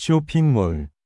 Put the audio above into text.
쇼핑몰.